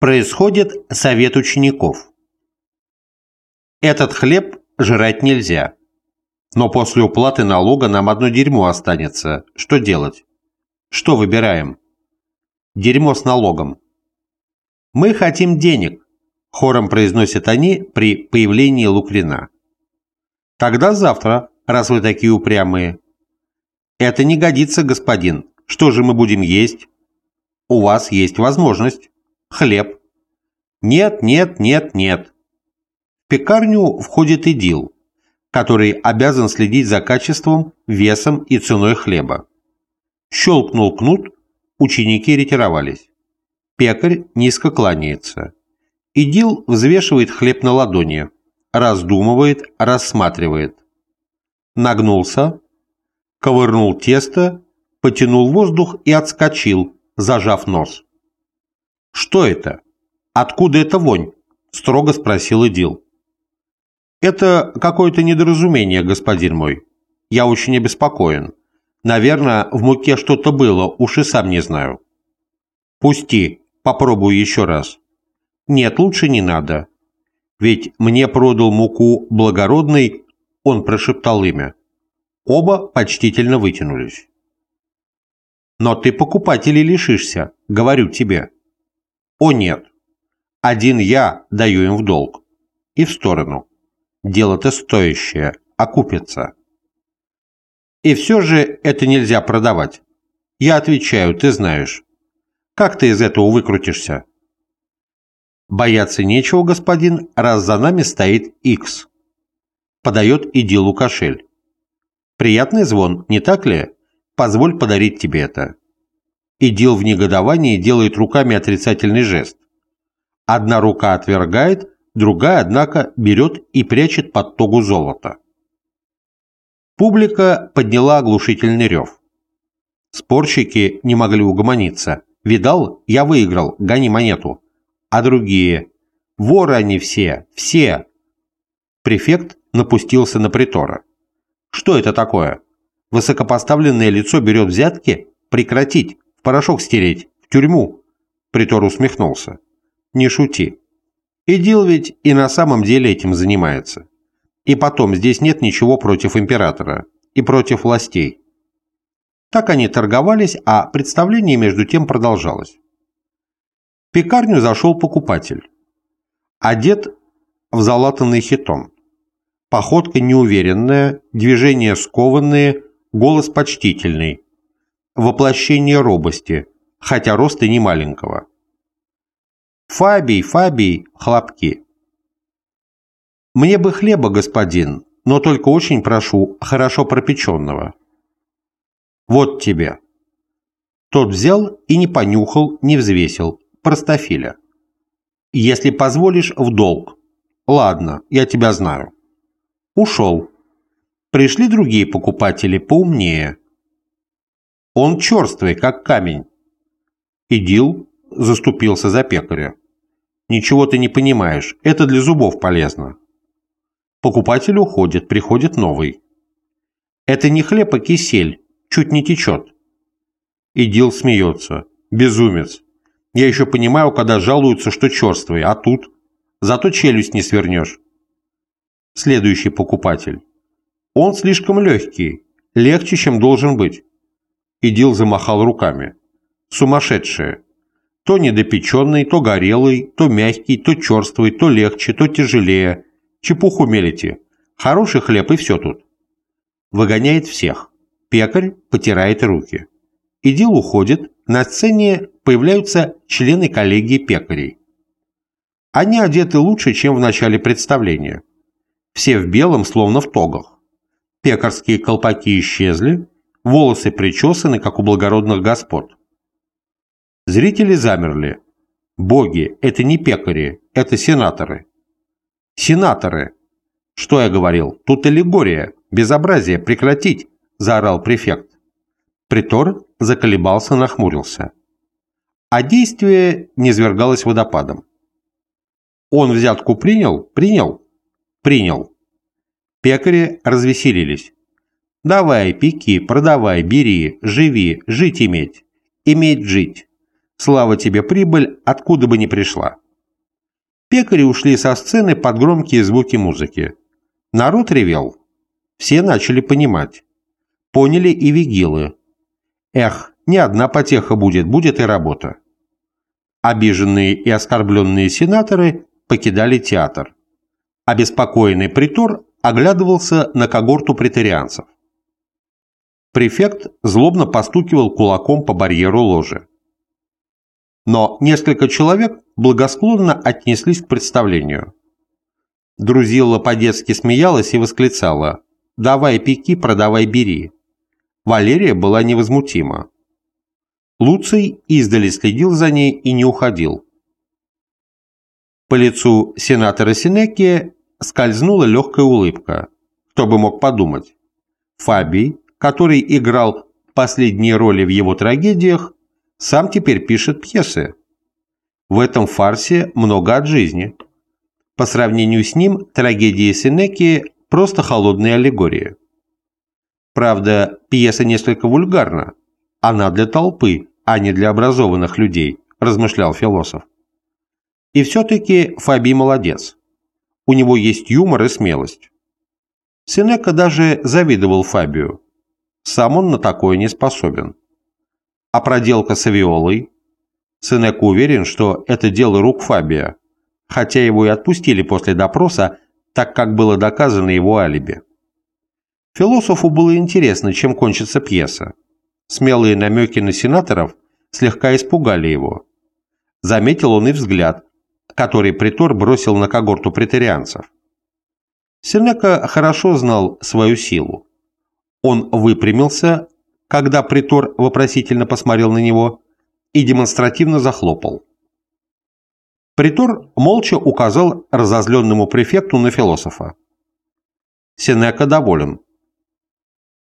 Происходит совет учеников. Этот хлеб жрать нельзя. Но после уплаты налога нам одно дерьмо останется. Что делать? Что выбираем? Дерьмо с налогом. Мы хотим денег, хором произносят они при появлении Лукрина. Тогда завтра, раз вы такие упрямые. Это не годится, господин. Что же мы будем есть? У вас есть возможность. Хлеб. Нет, нет, нет, нет. В пекарню входит идил, который обязан следить за качеством, весом и ценой хлеба. Щелкнул кнут, ученики ретировались. Пекарь низко кланяется. Идил взвешивает хлеб на ладони, раздумывает, рассматривает. Нагнулся, ковырнул тесто, потянул воздух и отскочил, зажав нос. «Что это? Откуда эта вонь?» – строго спросил Идил. «Это какое-то недоразумение, господин мой. Я очень обеспокоен. Наверное, в муке что-то было, уж и сам не знаю». «Пусти, попробую еще раз». «Нет, лучше не надо. Ведь мне продал муку благородный, он прошептал имя. Оба почтительно вытянулись. Но ты покупателей лишишься, говорю тебе. О нет. Один я даю им в долг. И в сторону. Дело-то стоящее, окупится. И все же это нельзя продавать. Я отвечаю, ты знаешь. Как ты из этого выкрутишься? Бояться нечего, господин, раз за нами стоит X. Подает идилу кошель. Приятный звон, не так ли? Позволь подарить тебе это. Идил в негодовании делает руками отрицательный жест. Одна рука отвергает, другая, однако, берет и прячет под тогу золота. Публика подняла оглушительный рев. Спорщики не могли угомониться. «Видал? Я выиграл. Гони монету». А другие? «Воры они все! Все!» Префект напустился на притора. «Что это такое? Высокопоставленное лицо берет взятки? Прекратить! Порошок стереть! В тюрьму!» Притор усмехнулся. «Не шути. Идил ведь и на самом деле этим занимается. И потом, здесь нет ничего против императора и против властей. Так они торговались, а представление между тем продолжалось. В пекарню зашел покупатель. Одет в залатанный хитон. Походка неуверенная, движения скованные, голос почтительный. Воплощение робости, хотя роста не маленького. «Фабий, Фабий!» — хлопки. «Мне бы хлеба, господин, но только очень прошу хорошо пропеченного». «Вот тебе». Тот взял и не понюхал, не взвесил. Простофиля. «Если позволишь, в долг». «Ладно, я тебя знаю». Ушел. Пришли другие покупатели поумнее. Он черствый, как камень. Идил заступился за пекаря. Ничего ты не понимаешь, это для зубов полезно. Покупатель уходит, приходит новый. Это не хлеб, а кисель, чуть не течет. Идил смеется. Безумец. Я еще понимаю, когда жалуются, что черствый, а тут... Зато челюсть не свернешь следующий покупатель. Он слишком легкий, легче, чем должен быть. Идил замахал руками. Сумасшедшие. То недопеченный, то горелый, то мягкий, то черствый, то легче, то тяжелее. Чепуху мелите. Хороший хлеб и все тут. Выгоняет всех. Пекарь потирает руки. Идил уходит, на сцене появляются члены коллегии пекарей. Они одеты лучше, чем в начале представления все в белом, словно в тогах. Пекарские колпаки исчезли, волосы причесаны, как у благородных господ. Зрители замерли. Боги, это не пекари, это сенаторы. Сенаторы! Что я говорил? Тут аллегория, безобразие, прекратить, заорал префект. Притор заколебался, нахмурился. А действие низвергалось водопадом. Он взятку принял? Принял. Принял. Пекари развеселились. Давай, пеки, продавай, бери, живи, жить иметь. Иметь жить. Слава тебе прибыль, откуда бы ни пришла. Пекари ушли со сцены под громкие звуки музыки. Народ ревел. Все начали понимать. Поняли и вигилы. Эх, не одна потеха будет, будет и работа. Обиженные и оскорбленные сенаторы покидали театр. Обеспокоенный притор оглядывался на когорту претарианцев. Префект злобно постукивал кулаком по барьеру ложи. Но несколько человек благосклонно отнеслись к представлению. Друзилла по-детски смеялась и восклицала «Давай пеки, продавай бери». Валерия была невозмутима. Луций издали следил за ней и не уходил. По лицу сенатора Синекия скользнула легкая улыбка. Кто бы мог подумать. Фабий, который играл последние роли в его трагедиях, сам теперь пишет пьесы. В этом фарсе много от жизни. По сравнению с ним трагедии Сенеки – просто холодные аллегории. Правда, пьеса несколько вульгарна. Она для толпы, а не для образованных людей, размышлял философ. И все-таки Фаби молодец. У него есть юмор и смелость. Сенека даже завидовал Фабию. Сам он на такое не способен. А проделка с авиолой? Сенека уверен, что это дело рук Фабия, хотя его и отпустили после допроса, так как было доказано его алиби. Философу было интересно, чем кончится пьеса. Смелые намеки на сенаторов слегка испугали его. Заметил он и взгляд, который притор бросил на когорту претарианцев. Сенека хорошо знал свою силу. Он выпрямился, когда притор вопросительно посмотрел на него, и демонстративно захлопал. Притор молча указал разозленному префекту на философа. Сенека доволен.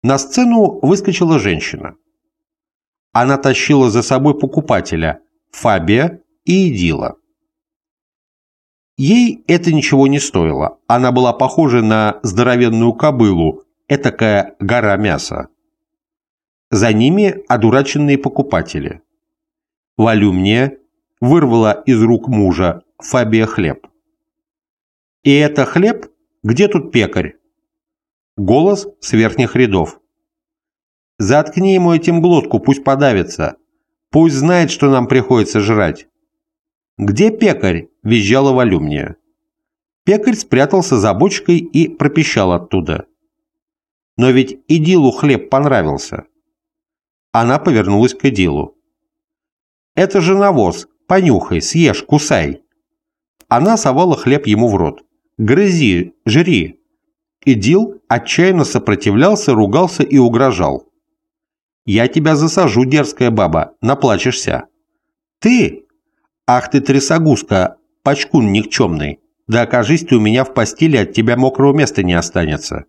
На сцену выскочила женщина. Она тащила за собой покупателя, Фабия и Идила. Ей это ничего не стоило. Она была похожа на здоровенную кобылу, этакая гора мяса. За ними одураченные покупатели. Валюмния вырвала из рук мужа Фабия хлеб. «И это хлеб? Где тут пекарь?» Голос с верхних рядов. «Заткни ему этим глотку, пусть подавится. Пусть знает, что нам приходится жрать». «Где пекарь?» – визжала Валюмния. Пекарь спрятался за бочкой и пропищал оттуда. Но ведь Идилу хлеб понравился. Она повернулась к Идилу. «Это же навоз. Понюхай, съешь, кусай». Она совала хлеб ему в рот. «Грызи, жри». Идил отчаянно сопротивлялся, ругался и угрожал. «Я тебя засажу, дерзкая баба, наплачешься». «Ты?» «Ах ты, трясогузка, пачкун никчемный, да окажись ты у меня в постели, от тебя мокрого места не останется».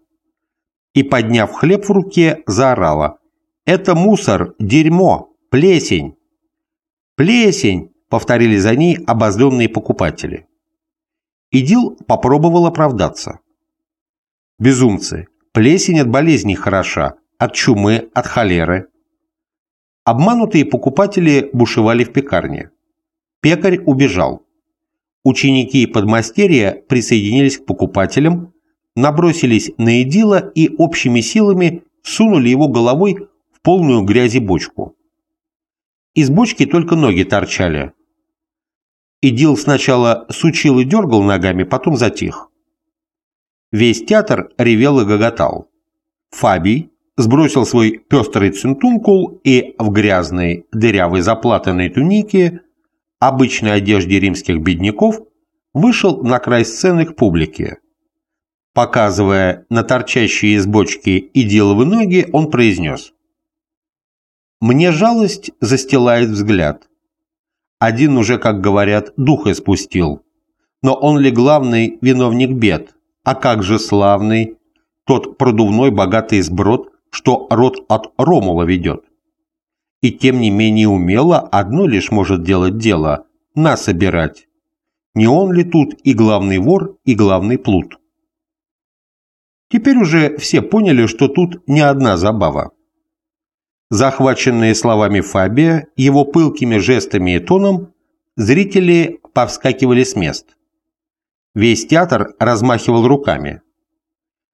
И, подняв хлеб в руке, заорала. «Это мусор, дерьмо, плесень!» «Плесень!» — повторили за ней обозленные покупатели. Идил попробовал оправдаться. «Безумцы! Плесень от болезней хороша, от чумы, от холеры». Обманутые покупатели бушевали в пекарне. Пекарь убежал. Ученики и подмастерья присоединились к покупателям, набросились на Эдила и общими силами сунули его головой в полную грязи бочку. Из бочки только ноги торчали. Идил сначала сучил и дергал ногами, потом затих. Весь театр ревел и гоготал. Фабий сбросил свой пестрый цинтункул и в грязной, дырявой заплатанной тунике обычной одежде римских бедняков, вышел на край сцены к публике. Показывая на торчащие из бочки идиловы ноги, он произнес. «Мне жалость застилает взгляд. Один уже, как говорят, дух испустил. Но он ли главный виновник бед? А как же славный, тот продувной богатый сброд, что род от Ромула ведет? и тем не менее умело одно лишь может делать дело – насобирать. Не он ли тут и главный вор, и главный плут? Теперь уже все поняли, что тут не одна забава. Захваченные словами Фабия, его пылкими жестами и тоном, зрители повскакивали с мест. Весь театр размахивал руками.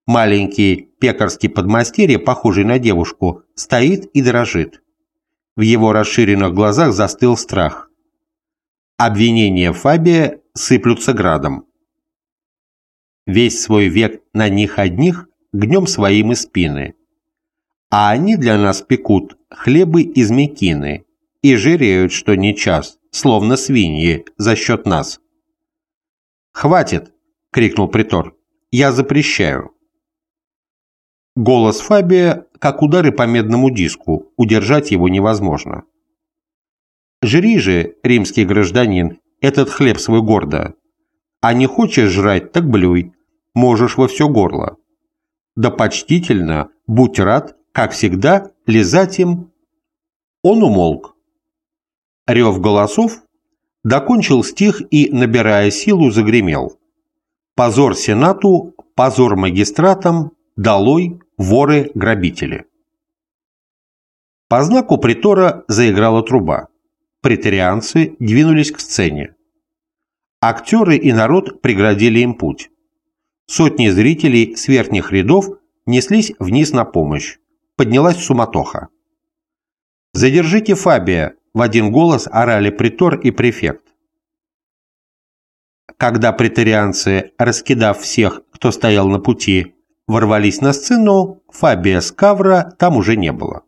Маленький пекарский подмастерье, похожий на девушку, стоит и дрожит. В его расширенных глазах застыл страх. Обвинения Фабия сыплются градом. Весь свой век на них одних гнем своим и спины. А они для нас пекут хлебы из мекины и жиреют, что не час, словно свиньи, за счет нас. «Хватит!» — крикнул притор. «Я запрещаю!» Голос Фабия, как удары по медному диску, удержать его невозможно. «Жри же, римский гражданин, этот хлеб свой гордо. А не хочешь жрать, так блюй, можешь во все горло. Да почтительно, будь рад, как всегда, лизать им». Он умолк. Рев голосов докончил стих и, набирая силу, загремел. «Позор Сенату, позор магистратам, долой воры-грабители». По знаку притора заиграла труба. Претерианцы двинулись к сцене. Актеры и народ преградили им путь. Сотни зрителей с верхних рядов неслись вниз на помощь. Поднялась суматоха. «Задержите Фабия!» в один голос орали притор и префект. Когда претерианцы, раскидав всех, кто стоял на пути, ворвались на сцену, Фабия Скавра там уже не было.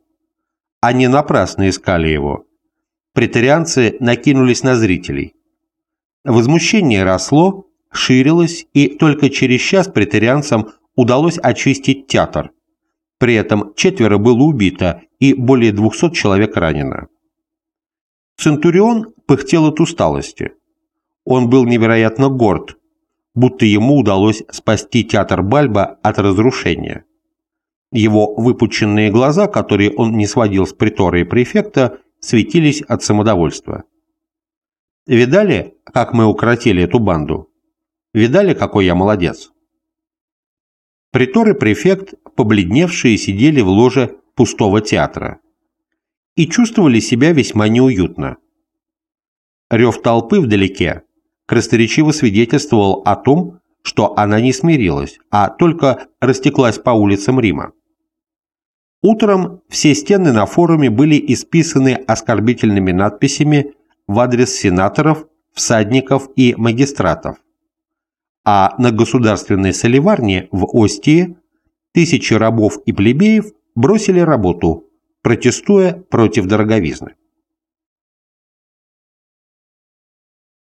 Они напрасно искали его. Претерианцы накинулись на зрителей. Возмущение росло, ширилось, и только через час претерианцам удалось очистить театр. При этом четверо было убито и более 200 человек ранено. Центурион пыхтел от усталости. Он был невероятно горд, будто ему удалось спасти театр Бальба от разрушения. Его выпученные глаза, которые он не сводил с притора и префекта, светились от самодовольства. «Видали, как мы укротили эту банду? Видали, какой я молодец?» Притор и префект, побледневшие, сидели в ложе пустого театра и чувствовали себя весьма неуютно. Рев толпы вдалеке красноречиво свидетельствовал о том, что она не смирилась, а только растеклась по улицам Рима. Утром все стены на форуме были исписаны оскорбительными надписями в адрес сенаторов, всадников и магистратов. А на государственной соливарне в Остии тысячи рабов и плебеев бросили работу, протестуя против дороговизны.